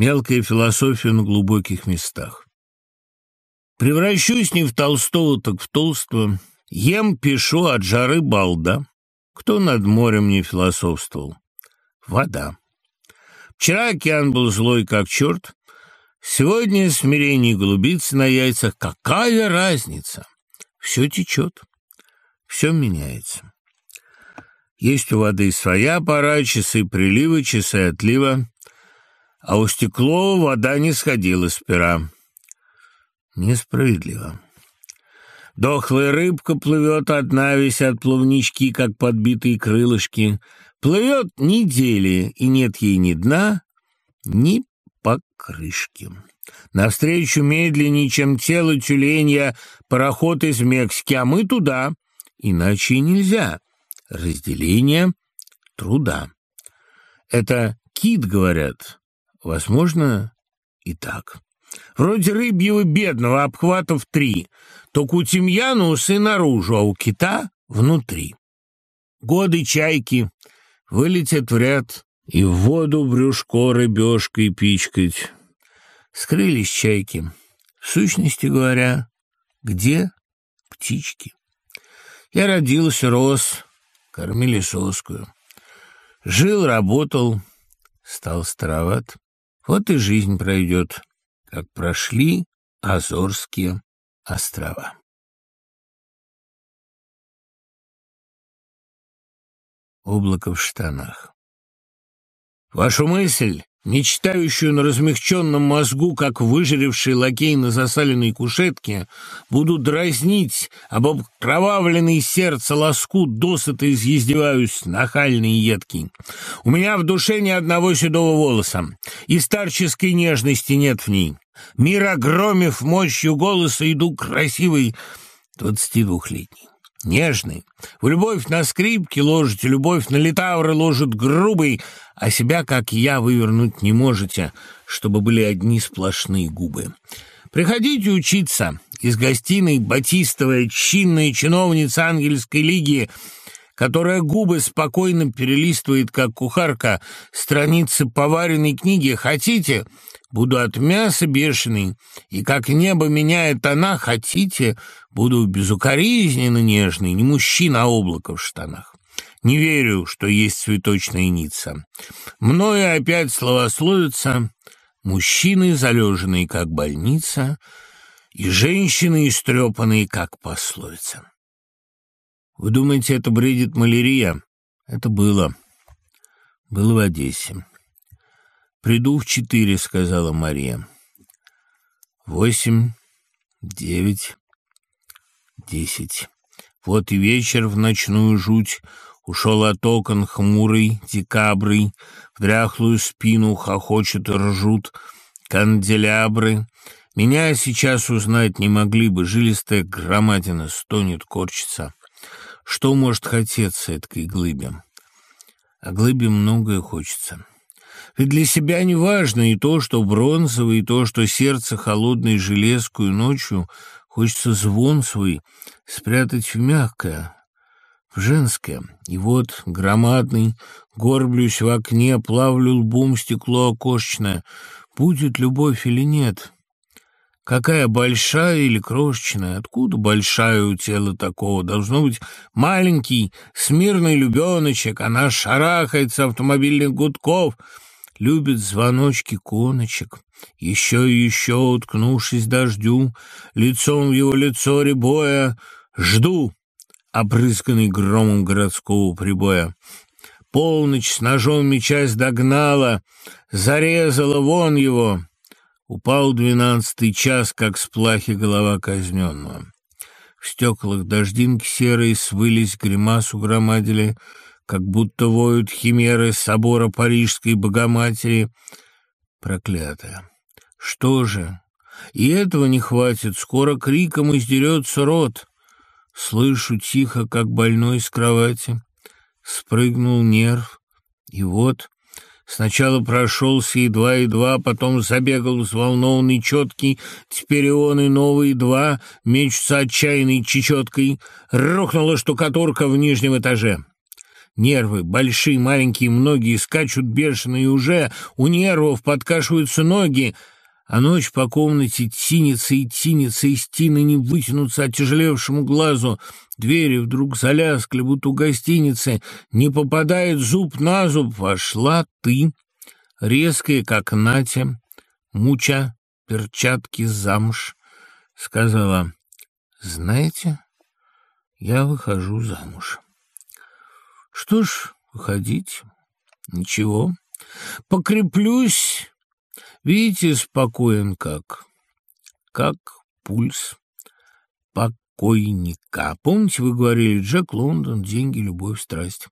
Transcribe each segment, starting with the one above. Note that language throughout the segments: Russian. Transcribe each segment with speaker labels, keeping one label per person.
Speaker 1: Мелкая философия на глубоких местах. Превращусь не в Толстого, так в Толстого. Ем, пишу от жары балда. Кто над морем не философствовал? Вода. Вчера океан был злой, как черт. Сегодня смирение голубицы на яйцах. Какая разница? Все течет, все меняется. Есть у воды своя пора, часы прилива, часы отлива, а у стекло вода не сходила с пера. Несправедливо. Дохлая рыбка плывет одна, висят плавнички, как подбитые крылышки. Плывет недели, и нет ей ни дна, ни покрышки. Навстречу медленнее, чем тело тюленья, пароход из Мексики, а мы туда. Иначе нельзя. Разделение труда. Это кит, говорят. Возможно, и так. Вроде рыбьего бедного обхватов три. Только у тимьяна усы наружу, а у кита внутри. Годы чайки вылетят в ряд и в воду брюшко рыбешкой пичкать. Скрылись чайки. В сущности говоря, где птички? Я родился, рос, кормили соскую. Жил, работал, стал староват. Вот и жизнь пройдет, как прошли Азорские острова. Облако в штанах. Вашу мысль не читающую на размягченном мозгу, как выжаревший лакей на засаленной кушетке, буду дразнить об обкровавленной сердце лоскут, досыта изъездеваюсь, нахальный и едкий. У меня в душе ни одного седого волоса, и старческой нежности нет в ней. Мир огромив мощью голоса, иду красивый двадцати двухлетний нежный. В любовь на скрипке ложите, любовь на литавры ложит грубый, а себя, как я, вывернуть не можете, чтобы были одни сплошные губы. Приходите учиться. Из гостиной Батистовая, чинная чиновница Ангельской лиги, которая губы спокойно перелистывает, как кухарка, страницы поваренной книги. Хотите? Буду от мяса бешеный, и как небо меняет она, хотите, буду безукоризненно нежный, не мужчина, а облако в штанах. Не верю, что есть цветочная ница. Мною опять словословится мужчины, залеженные, как больница, и женщины, истрепанные, как пословица. Вы думаете, это бредит малярия? Это было. Было в Одессе. «Приду в четыре», — сказала Мария. «Восемь, девять, десять. Вот и вечер в ночную жуть ушел от окон хмурый, декабрый, в дряхлую спину хохочет и ржут канделябры. Меня сейчас узнать не могли бы, жилистая громадина стонет, корчится. Что может хотеться этой глыбе? А глыбе многое хочется». Ведь для себя не важно и то, что бронзовое, и то, что сердце холодной железкую ночью хочется звон свой спрятать в мягкое, в женское. И вот, громадный, горблюсь в окне, плавлю лбом стекло окошечное. Будет любовь или нет? Какая большая или крошечная? Откуда большая у тела такого? Должно быть маленький, смирный любеночек. Она шарахается автомобильных гудков — любит звоночки коночек. Еще и еще, уткнувшись дождю, лицом в его лицо ребоя, жду, обрызганный громом городского прибоя. Полночь с ножом мечась догнала, зарезала вон его. Упал двенадцатый час, как с плахи голова казненного. В стеклах дождинки серые свылись, гримасу громадили — как будто воют химеры собора Парижской Богоматери. Проклятая! Что же? И этого не хватит, скоро криком издерется рот. Слышу тихо, как больной с кровати. Спрыгнул нерв, и вот... Сначала прошелся едва-едва, потом забегал взволнованный, четкий, теперь и он, и новые два мечутся отчаянной чечеткой. Рухнула штукатурка в нижнем этаже. Нервы, большие, маленькие, многие, скачут бешено, и уже у нервов подкашиваются ноги, а ночь по комнате тинется и тинется, и стены не вытянутся оттяжелевшему глазу. Двери вдруг заляскли, будто у гостиницы. Не попадает зуб на зуб. Вошла ты, резкая, как Натя, муча, перчатки замуж. Сказала, знаете, я выхожу замуж. Что ж, выходить, ничего. Покреплюсь Видите, спокоен как, как пульс покойника. Помните, вы говорили, Джек Лондон, деньги, любовь, страсть.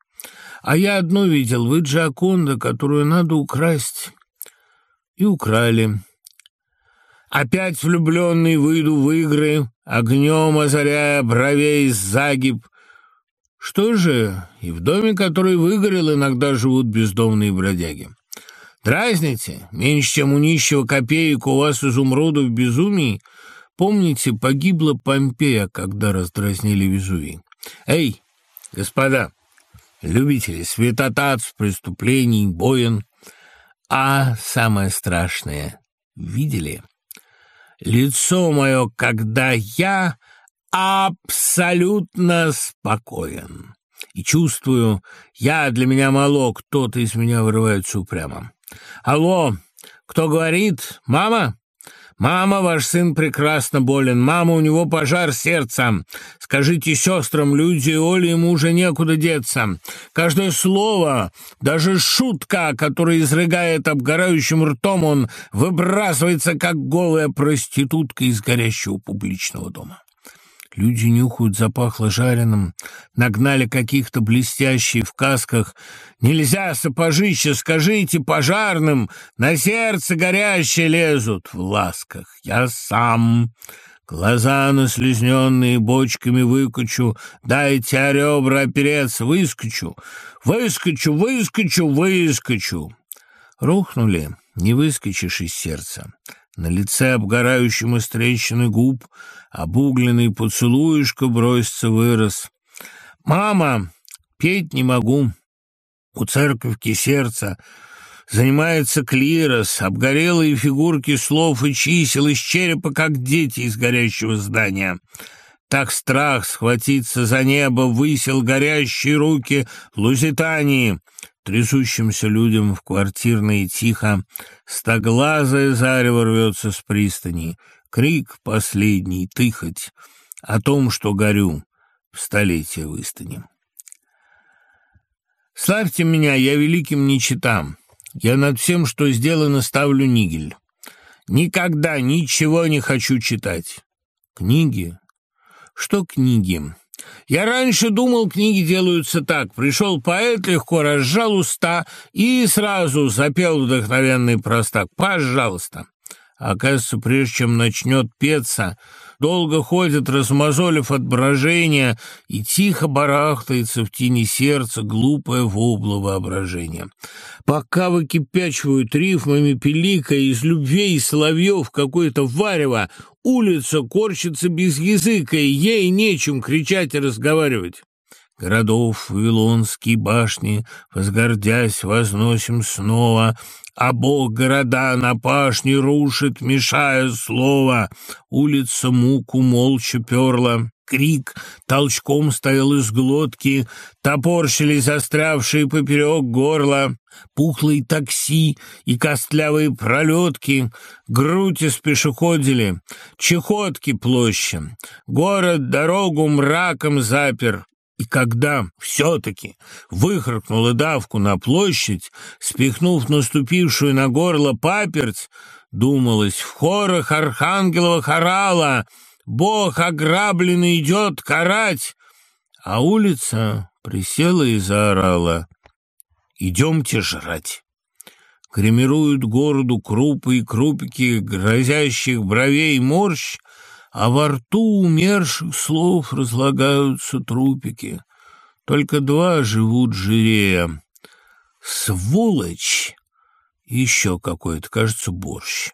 Speaker 1: А я одно видел, вы Джаконда, которую надо украсть. И украли. Опять влюбленный выйду в игры, огнем озаряя бровей загиб. Что же, и в доме, который выгорел, иногда живут бездомные бродяги. Дразните? Меньше, чем у нищего копеек у вас изумрудов в безумии? Помните, погибла Помпея, когда раздразнили Везувий. Эй, господа, любители святотатств, преступлений, боен. А самое страшное, видели? Лицо мое, когда я абсолютно спокоен. И чувствую, я для меня мало, кто-то из меня вырывается упрямо. «Алло, кто говорит? Мама?» «Мама, ваш сын прекрасно болен. Мама, у него пожар сердца. Скажите сестрам, люди Оле ему уже некуда деться. Каждое слово, даже шутка, которая изрыгает обгорающим ртом, он выбрасывается, как голая проститутка из горящего публичного дома». Люди нюхают, запахло жареным, нагнали каких-то блестящих в касках. Нельзя, сапожище, скажите пожарным, на сердце горящие лезут в ласках. Я сам глаза наслезненные бочками выкачу, дайте о ребра опереться, выскочу, выскочу, выскочу, выскочу. Рухнули, не выскочишь из сердца. На лице обгорающим из трещины губ обугленный поцелуишка бросится вырос. «Мама, петь не могу. У церковки сердца занимается клирос, обгорелые фигурки слов и чисел из черепа, как дети из горящего здания». Так страх схватиться за небо высел горящие руки Лузитании — Трясущимся людям в квартирной тихо Стоглазое зарево рвется с пристани, Крик последний, ты хоть О том, что горю, в столетие выстанем. Славьте меня, я великим не читам. Я над всем, что сделано, ставлю нигель. Никогда ничего не хочу читать. Книги? Что книги? Я раньше думал, книги делаются так. Пришел поэт, легко разжал уста и сразу запел вдохновенный простак. Пожалуйста. Оказывается, прежде чем начнет петься, долго ходит, размазолив от брожения, и тихо барахтается в тени сердца глупое вобло воображения. Пока выкипячивают рифмами пеликая из любви и соловьев какое-то варево, улица корчится без языка, и ей нечем кричать и разговаривать. Городов Вавилонские башни, возгордясь, возносим снова, а Бог города на пашне рушит, мешая слово. Улица муку молча перла. Крик толчком стоял из глотки, топорщились застрявшие поперек горла, пухлые такси и костлявые пролетки, грудь из пешеходили, чехотки площадь. Город дорогу мраком запер, и когда все-таки выхракнула давку на площадь, спихнув наступившую на горло паперть, думалось, в хорах архангелова хорала «Бог ограбленный идет карать!» А улица присела и заорала «Идемте жрать!» Гримируют городу крупы и крупики грозящих бровей морщ, а во рту умерших слов разлагаются трупики. Только два живут жирея. Сволочь! Еще какой-то, кажется, борщ.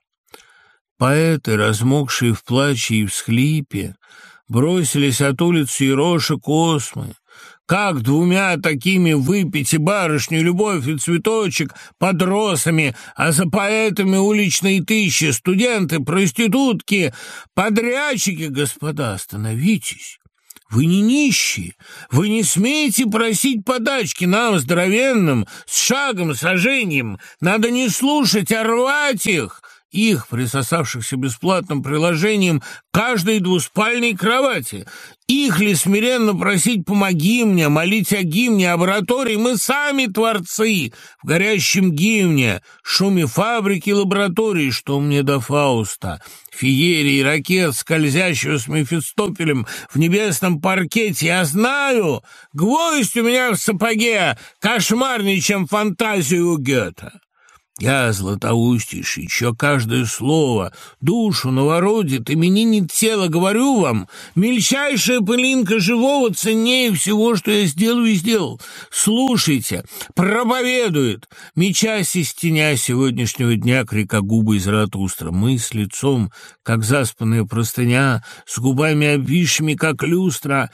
Speaker 1: Поэты, размокшие в плаче и всхлипе, бросились от улицы Ироша Космы, Как двумя такими выпить и барышню, любовь и цветочек под росами, а за поэтами уличные тысячи, студенты, проститутки, подрядчики, господа, остановитесь. Вы не нищие, вы не смеете просить подачки нам, здоровенным, с шагом, сожжением. Надо не слушать, а рвать их их, присосавшихся бесплатным приложением каждой двуспальной кровати. Их ли смиренно просить «помоги мне», молить о гимне, лаборатории? Мы сами творцы в горящем гимне, шуме фабрики лаборатории, что мне до Фауста, феерии, ракет, скользящего с Мефистофелем в небесном паркете. Я знаю, гвоздь у меня в сапоге кошмарнее, чем фантазию Гёта. Я златоустейший, еще каждое слово, душу наворотит, именинит тело, говорю вам, мельчайшая пылинка живого ценнее всего, что я сделаю и сделал. Слушайте, проповедует, мечась из теня сегодняшнего дня крикогубы из Ратустра, мы с лицом, как заспанная простыня, с губами обвисшими, как люстра,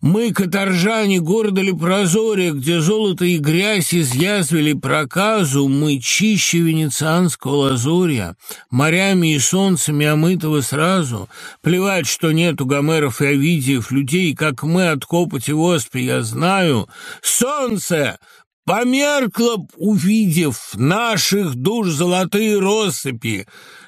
Speaker 1: мы, каторжане города Лепрозория, где золото и грязь изъязвили проказу, мы чище венецианского лазуря, морями и солнцами омытого сразу. Плевать, что нету Гомеров и Овидиев, людей, как мы от копоти воспи, я знаю. Солнце! Померкло б, увидев наших душ золотые россыпи,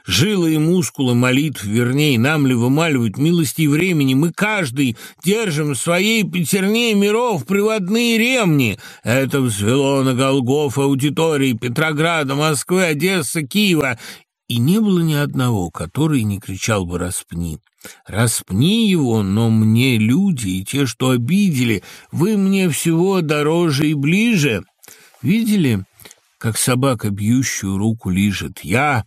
Speaker 1: жилы и мускулы молитв, вернее, нам ли вымаливать милости и времени, мы каждый держим в своей пятерне миров приводные ремни. Это взвело на Голгоф аудитории Петрограда, Москвы, Одессы, Киева, и не было ни одного, который не кричал бы «распни». Распни его, но мне люди и те, что обидели, вы мне всего дороже и ближе. Видели, как собака бьющую руку лижет? Я,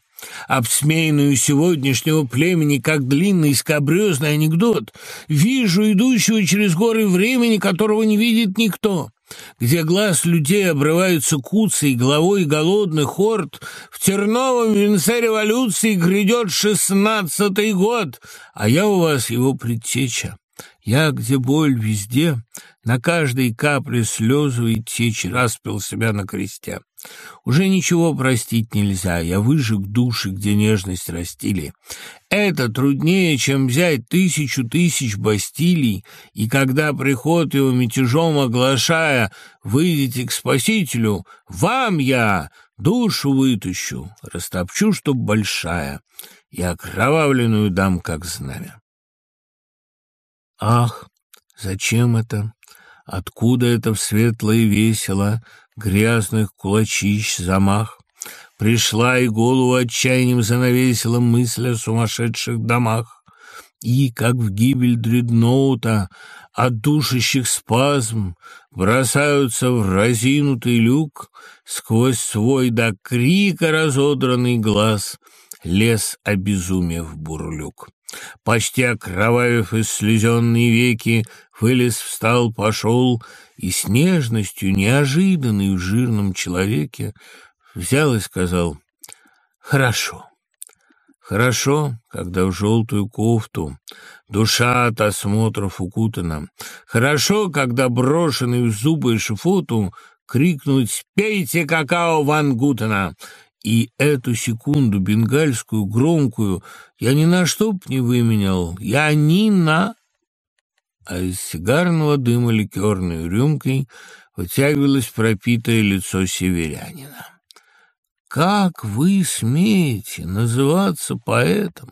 Speaker 1: обсмеянную сегодняшнего племени, как длинный скобрезный анекдот, вижу идущего через горы времени, которого не видит никто где глаз людей обрываются куцей головой голодных хорд, в терновом венце революции грядет шестнадцатый год, а я у вас его предтеча. Я, где боль, везде, на каждой капле слезы течь распил себя на кресте. Уже ничего простить нельзя, я выжег души, где нежность растили. Это труднее, чем взять тысячу тысяч бастилий, и когда приход его мятежом оглашая, выйдете к Спасителю, вам я душу вытащу, растопчу, чтоб большая, и окровавленную дам, как знамя. Ах, зачем это? Откуда это в светлое весело, грязных кулачищ замах? Пришла и голову отчаянием занавесила мысль о сумасшедших домах. И, как в гибель дредноута, от душащих спазм бросаются в разинутый люк сквозь свой до крика разодранный глаз лес обезумев бурлюк. Почти окровавив из слезенные веки, вылез, встал, пошел, и с нежностью, неожиданной в жирном человеке, взял и сказал «Хорошо». Хорошо, когда в желтую кофту душа от осмотров укутана. Хорошо, когда брошенный в зубы шифоту крикнуть «Пейте какао Ван Гутена!» И эту секунду бенгальскую, громкую, я ни на что б не выменял. Я ни на... А из сигарного дыма ликерной рюмкой вытягивалось пропитое лицо северянина. «Как вы смеете называться поэтом?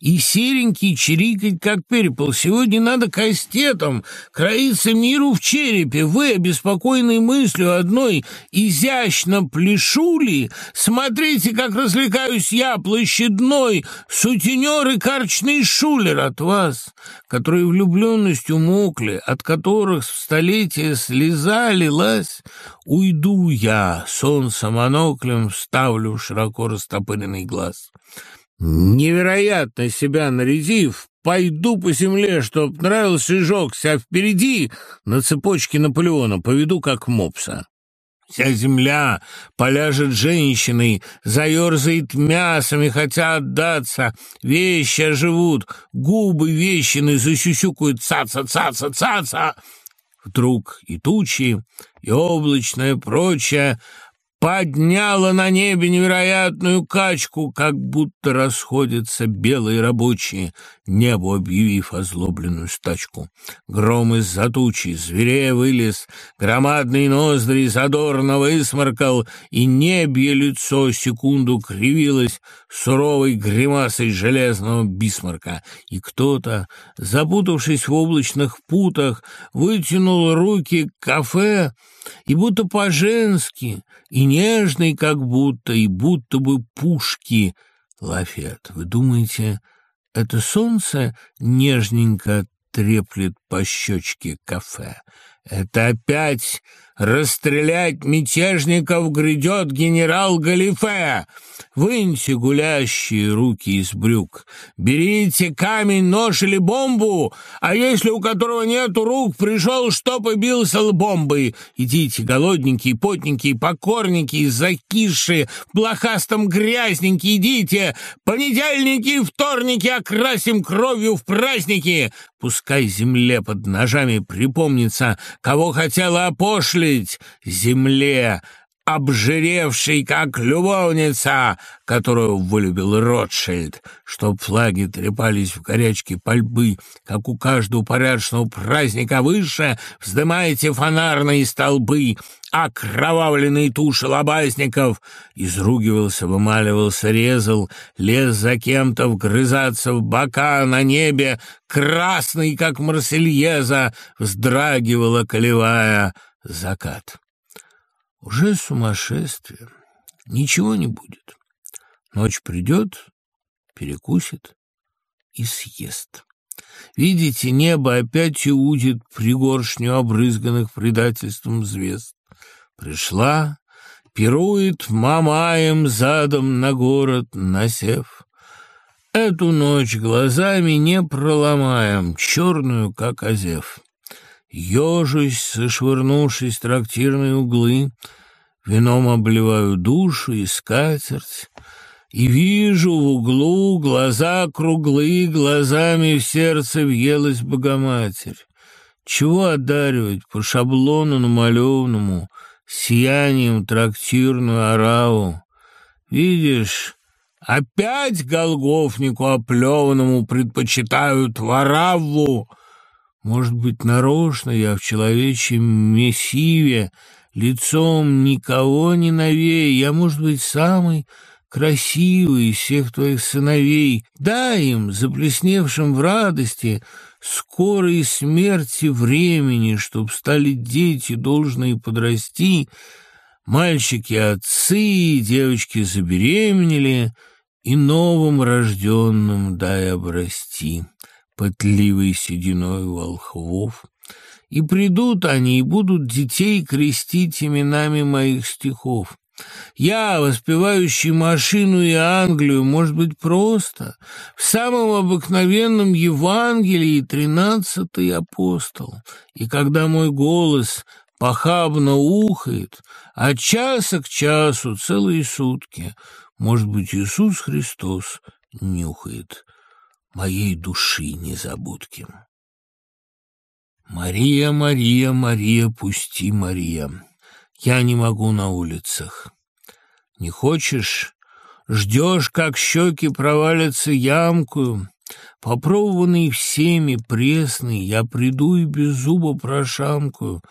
Speaker 1: И серенький чирикать, как перепол. Сегодня надо кастетом кроиться миру в черепе. Вы, обеспокоенной мыслью одной, изящно плешули. Смотрите, как развлекаюсь я, площадной, сутенер и карчный шулер от вас, которые влюбленностью мокли, от которых в столетие слеза лилась. Уйду я, солнце моноклем вставлю широко растопыренный глаз». Невероятно себя нарядив, пойду по земле, чтоб нравился жёгся, а впереди на цепочке Наполеона поведу как мопса. Вся земля поляжет женщиной, заерзает мясами, хотя отдаться. Вещи оживут, губы вещины засюсюкают «Цаца, цаца, цаца!» Вдруг и тучи, и облачное прочее подняла на небе невероятную качку, как будто расходятся белые рабочие, небо объявив озлобленную стачку. Гром из-за тучи, зверея вылез, громадные ноздри задорно высморкал, и небье лицо секунду кривилось суровой гримасой железного бисмарка, и кто-то, запутавшись в облачных путах, вытянул руки к кафе, и будто по-женски, и нежный как будто, и будто бы пушки лафет. Вы думаете, это солнце нежненько треплет по щечке кафе? Это опять расстрелять мятежников грядет генерал Галифе. Выньте гулящие руки из брюк, берите камень, нож или бомбу, а если у которого нету рук, пришел, что побился бомбой. Идите, голодненькие, потненькие, покорненькие, закисшие, блохастом грязненькие, идите, понедельники и вторники окрасим кровью в праздники. Пускай земле под ножами припомнится, кого хотела опошлить, земле, обжиревший, как любовница, которую вылюбил Ротшильд, чтоб флаги трепались в горячке пальбы, как у каждого порядочного праздника выше, вздымайте фонарные столбы, окровавленные туши лобазников, изругивался, вымаливался, резал, лез за кем-то вгрызаться в бока на небе, красный, как Марсельеза, вздрагивала, колевая закат. Уже сумасшествие. Ничего не будет. Ночь придет, перекусит и съест. Видите, небо опять удит пригоршню обрызганных предательством звезд. Пришла, пирует мамаем задом на город, насев. Эту ночь глазами не проломаем, черную, как озев. Ежусь, сошвырнувшись трактирные углы, Вином обливаю душу и скатерть, И вижу в углу глаза круглые, Глазами в сердце въелась Богоматерь. Чего одаривать по шаблону намалевному, Сиянием трактирную ораву? Видишь, опять голговнику оплеванному Предпочитают вораву, может быть, нарочно я в человечьем месиве, лицом никого не новее, я, может быть, самый красивый из всех твоих сыновей. Дай им, заплесневшим в радости, скорой смерти времени, чтоб стали дети, должные подрасти, мальчики отцы, девочки забеременели, и новым рожденным дай обрасти пытливой сединой волхвов, и придут они и будут детей крестить именами моих стихов. Я, воспевающий машину и Англию, может быть, просто, в самом обыкновенном Евангелии тринадцатый апостол, и когда мой голос похабно ухает, от часа к часу целые сутки, может быть, Иисус Христос нюхает моей души незабудки. Мария, Мария, Мария, пусти, Мария. Я не могу на улицах. Не хочешь? Ждешь, как щеки провалятся ямкую. Попробованный всеми пресный, я приду и без зуба прошамкую,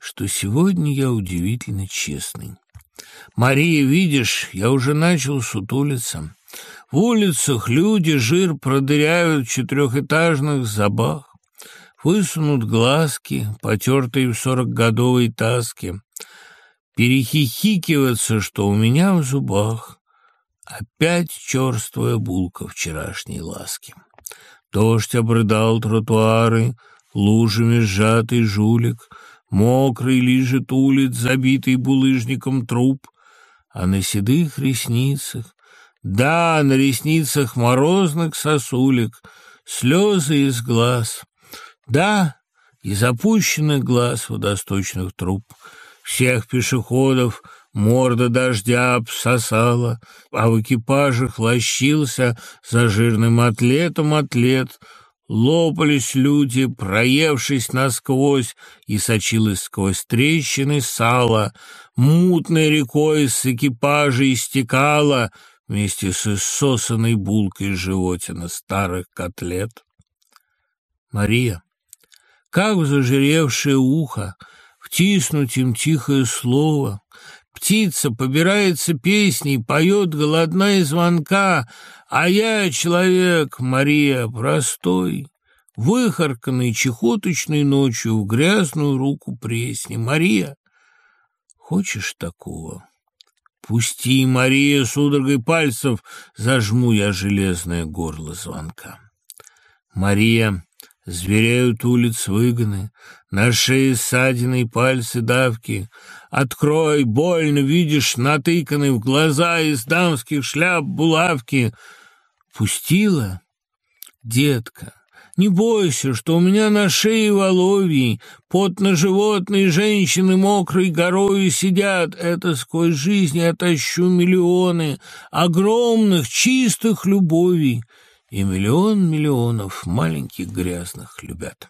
Speaker 1: что сегодня я удивительно честный. Мария, видишь, я уже начал сутулиться. В улицах люди жир продыряют в четырехэтажных забах, высунут глазки, потертые в сорокгодовой таске, перехихикиваться, что у меня в зубах опять черствая булка вчерашней ласки. Дождь обрыдал тротуары, лужами сжатый жулик, мокрый лежит улиц, забитый булыжником труп, а на седых ресницах да, на ресницах морозных сосулек, слезы из глаз. Да, из опущенных глаз водосточных труб. Всех пешеходов морда дождя обсосала, а в экипажах лощился за жирным атлетом атлет, Лопались люди, проевшись насквозь, и сочилось сквозь трещины сало, мутной рекой с экипажа истекала вместе с иссосанной булкой животина старых котлет. Мария, как в зажиревшее ухо, втиснуть им тихое слово, Птица побирается песней, поет голодная звонка, а я человек, Мария, простой, выхарканный чехоточной ночью в грязную руку пресни. Мария, хочешь такого? Пусти, Мария, судорогой пальцев зажму я железное горло звонка. Мария, Звереют улиц выгоны, на шее ссадины и пальцы давки. Открой, больно, видишь, натыканы в глаза из дамских шляп булавки. Пустила? Детка, не бойся, что у меня на шее воловьи, пот на животные женщины мокрой горою сидят. Это сквозь жизнь я тащу миллионы огромных, чистых любовей и миллион миллионов маленьких грязных любят.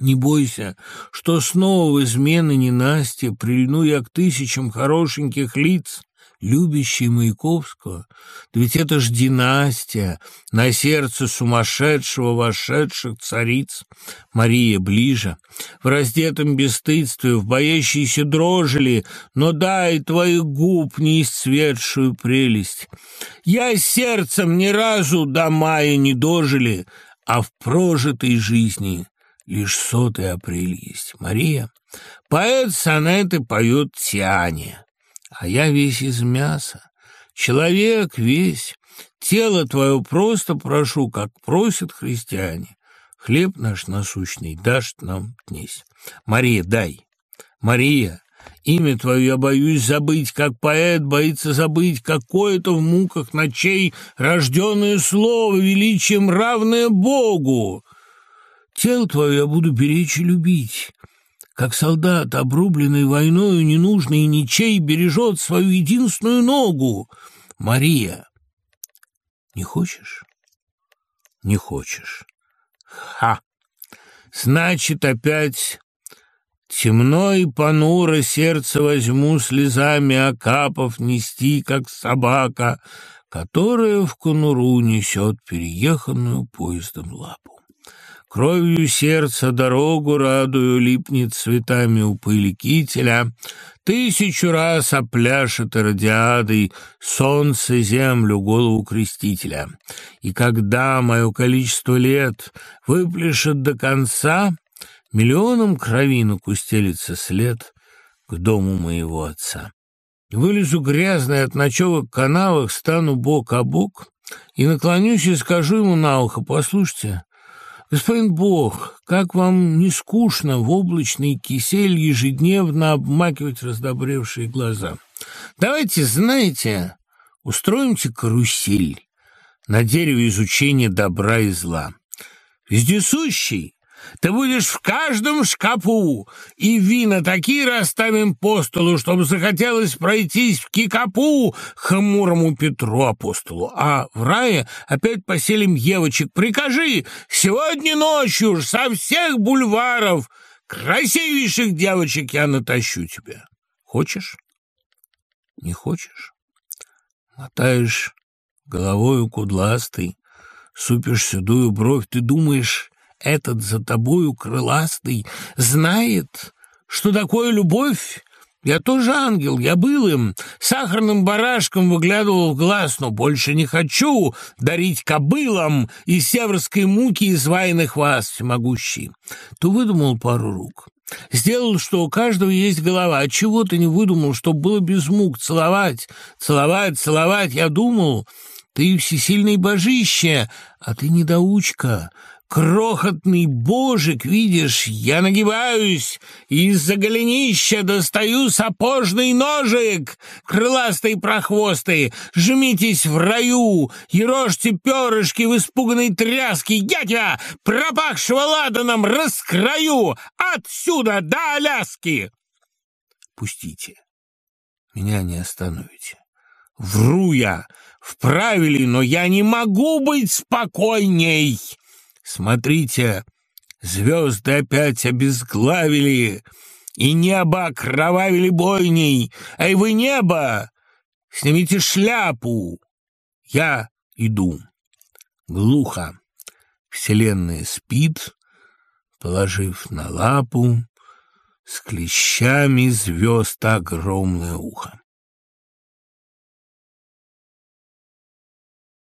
Speaker 1: Не бойся, что снова в измены ненастья прильну я к тысячам хорошеньких лиц, любящий Маяковского. Да ведь это ж династия, на сердце сумасшедшего вошедших цариц. Мария ближе, в раздетом бесстыдстве, в боящейся дрожили, но дай твоих губ неисцветшую прелесть. Я сердцем ни разу до мая не дожили, а в прожитой жизни лишь сотый апрель есть. Мария, поэт сонеты поет Тиане а я весь из мяса. Человек весь, тело твое просто прошу, как просят христиане. Хлеб наш насущный дашь нам днесь. Мария, дай. Мария, имя твое я боюсь забыть, как поэт боится забыть какое-то в муках ночей рожденное слово, величием равное Богу. Тело твое я буду беречь и любить как солдат, обрубленный войною, ненужный ничей, бережет свою единственную ногу. Мария, не хочешь? Не хочешь. Ха! Значит, опять темно и понуро сердце возьму слезами окапов нести, как собака, которая в конуру несет перееханную поездом лапу. Кровью сердца дорогу радую липнет цветами у пыли кителя, Тысячу раз опляшет радиадой солнце землю голову крестителя. И когда мое количество лет выпляшет до конца, Миллионом кровинок устелится след к дому моего отца. Вылезу грязный от ночевок канавах, стану бок о бок и наклонюсь и скажу ему на ухо, послушайте, Господин Бог, как вам не скучно в облачный кисель ежедневно обмакивать раздобревшие глаза? Давайте, знаете, устроимте карусель на дереве изучения добра и зла. Вездесущий ты будешь в каждом шкапу, и вина такие расставим по столу, чтобы захотелось пройтись в кикапу хмурому Петру апостолу. А в рае опять поселим девочек. Прикажи, сегодня ночью ж со всех бульваров красивейших девочек я натащу тебе. Хочешь? Не хочешь? Мотаешь головою кудластый, супишь седую бровь, ты думаешь, этот за тобою крыластый знает, что такое любовь? Я тоже ангел, я был им, сахарным барашком выглядывал в глаз, но больше не хочу дарить кобылам из северской муки изваянных вас, всемогущий. То выдумал пару рук. Сделал, что у каждого есть голова. А чего ты не выдумал, чтобы было без мук целовать, целовать, целовать? Я думал, ты всесильный божище, а ты недоучка. Крохотный божик, видишь, я нагибаюсь, из-за голенища достаю сапожный ножик. Крыластые прохвостые, жмитесь в раю, ерожьте перышки в испуганной тряске. Я тебя, пропахшего ладаном, раскрою отсюда до Аляски. Пустите, меня не остановите. Вру я, вправили, но я не могу быть спокойней. Смотрите, звезды опять обезглавили, и небо окровавили бойней. Эй, вы небо! Снимите шляпу! Я иду. Глухо. Вселенная спит, положив на лапу с клещами звезд огромное ухо.